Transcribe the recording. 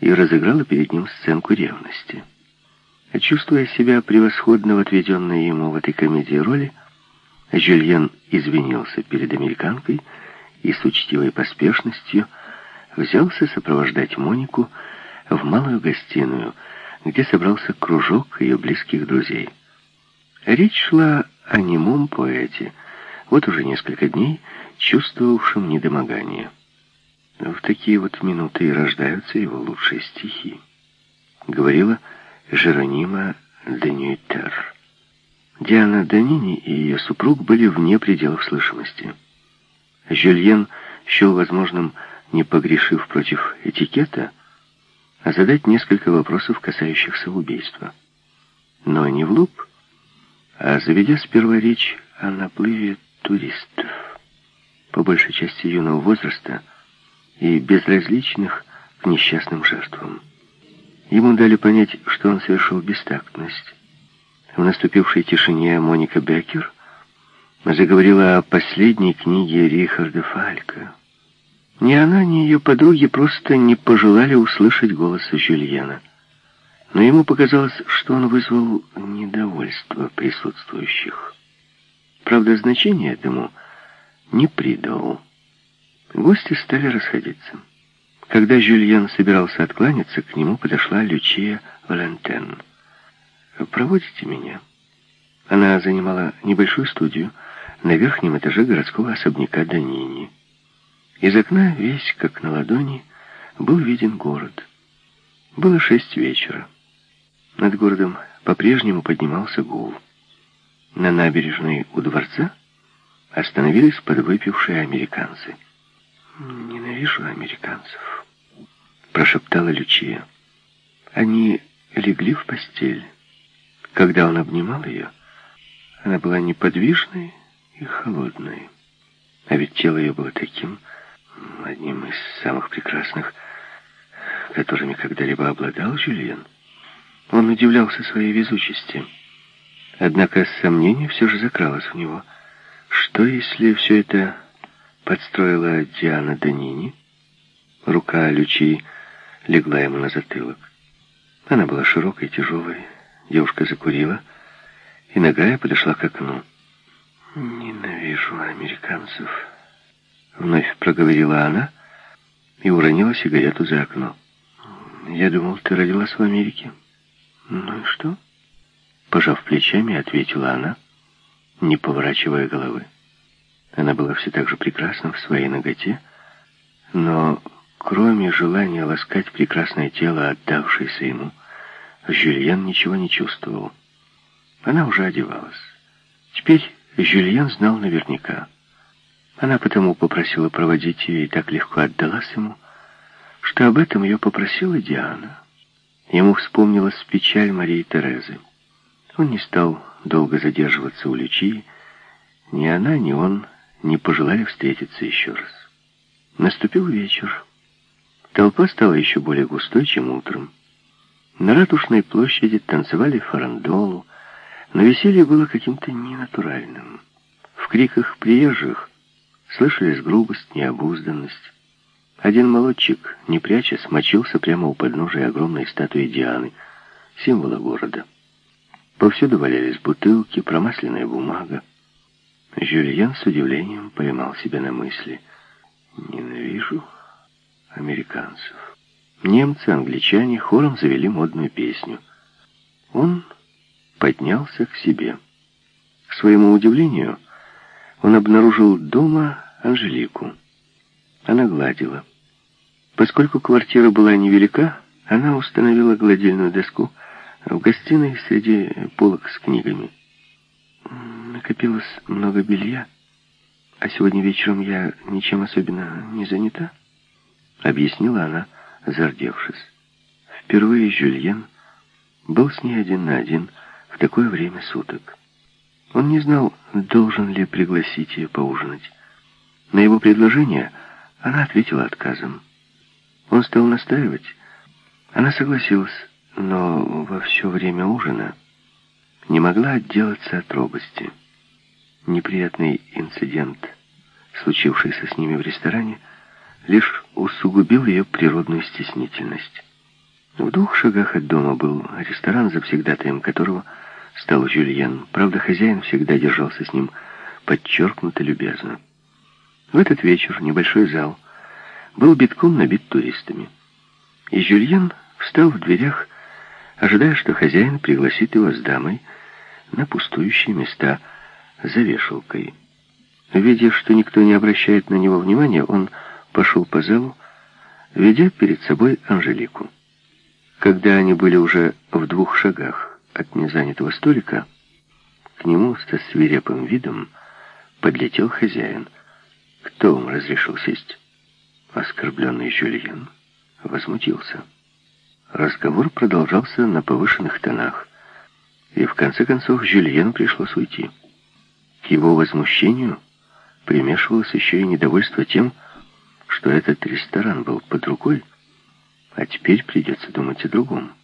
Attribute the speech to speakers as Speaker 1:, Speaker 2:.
Speaker 1: и разыграла перед ним сценку ревности. Чувствуя себя превосходно в отведенной ему в этой комедии роли, Жюльен извинился перед американкой и с учтивой поспешностью взялся сопровождать Монику в малую гостиную, где собрался кружок ее близких друзей. Речь шла о немом поэте, вот уже несколько дней чувствовавшем недомогание. В такие вот минуты и рождаются его лучшие стихи. Говорила Жеронима Денюйтер. Диана Данини и ее супруг были вне пределов слышимости. Жюльен счел возможным, не погрешив против этикета, а задать несколько вопросов, касающихся убийства. Но не в лоб, а заведя сперва речь о наплыве туристов, по большей части юного возраста и безразличных к несчастным жертвам. Ему дали понять, что он совершил бестактность. В наступившей тишине Моника Беккер заговорила о последней книге Рихарда Фалька. Ни она, ни ее подруги просто не пожелали услышать голоса Жюльена. Но ему показалось, что он вызвал недовольство присутствующих. Правда, значение этому не придал. Гости стали расходиться. Когда Жюльен собирался откланяться, к нему подошла Лючия Валентен. «Проводите меня?» Она занимала небольшую студию на верхнем этаже городского особняка Данини. Из окна, весь как на ладони, был виден город. Было шесть вечера. Над городом по-прежнему поднимался гул. На набережной у дворца остановились подвыпившие американцы. «Ненавижу американцев», — прошептала Лючия. Они легли в постель. Когда он обнимал ее, она была неподвижной и холодной. А ведь тело ее было таким, одним из самых прекрасных, которыми когда-либо обладал Жюльен. Он удивлялся своей везучести. Однако сомнение все же закралось в него. Что, если все это подстроила Диана Данини? Рука Лючи легла ему на затылок. Она была широкой, тяжелой. Девушка закурила, и ногая подошла к окну. «Ненавижу американцев», — вновь проговорила она и уронила сигарету за окно. «Я думал, ты родилась в Америке». «Ну и что?» Пожав плечами, ответила она, не поворачивая головы. Она была все так же прекрасна в своей ноготе, но кроме желания ласкать прекрасное тело, отдавшееся ему, Жюльен ничего не чувствовал. Она уже одевалась. Теперь Жюльен знал наверняка. Она потому попросила проводить ее и так легко отдалась ему, что об этом ее попросила Диана. Ему вспомнилась печаль Марии Терезы. Он не стал долго задерживаться у Лючии. Ни она, ни он не пожелали встретиться еще раз. Наступил вечер. Толпа стала еще более густой, чем утром. На Ратушной площади танцевали фарандолу, но веселье было каким-то ненатуральным. В криках приезжих слышались грубость, необузданность. Один молодчик, не пряча, смочился прямо у подножия огромной статуи Дианы, символа города. Повсюду валялись бутылки, промасленная бумага. Жюльен с удивлением поймал себя на мысли. «Ненавижу американцев». Немцы, англичане хором завели модную песню. Он поднялся к себе. К своему удивлению, он обнаружил дома Анжелику. Она гладила. Поскольку квартира была невелика, она установила гладильную доску в гостиной среди полок с книгами. Накопилось много белья, а сегодня вечером я ничем особенно не занята, объяснила она, зардевшись. Впервые Жюльен был с ней один на один в такое время суток. Он не знал, должен ли пригласить ее поужинать. На его предложение она ответила отказом. Он стал настаивать. Она согласилась, но во все время ужина не могла отделаться от робости. Неприятный инцидент, случившийся с ними в ресторане, лишь усугубил ее природную стеснительность. В двух шагах от дома был ресторан, завсегдатаем которого стал Жюльен. Правда, хозяин всегда держался с ним подчеркнуто любезно. В этот вечер небольшой зал был битком набит туристами. И Жюльен встал в дверях, ожидая, что хозяин пригласит его с дамой на пустующие места за вешалкой. Видя, что никто не обращает на него внимания, он пошел по залу, ведя перед собой Анжелику. Когда они были уже в двух шагах от незанятого столика, к нему со свирепым видом подлетел хозяин. Кто вам разрешил сесть? Оскорбленный Жюльен возмутился. Разговор продолжался на повышенных тонах, и в конце концов Жюльену пришлось уйти. Его возмущению примешивалось еще и недовольство тем, что этот ресторан был под рукой, а теперь придется думать о другом.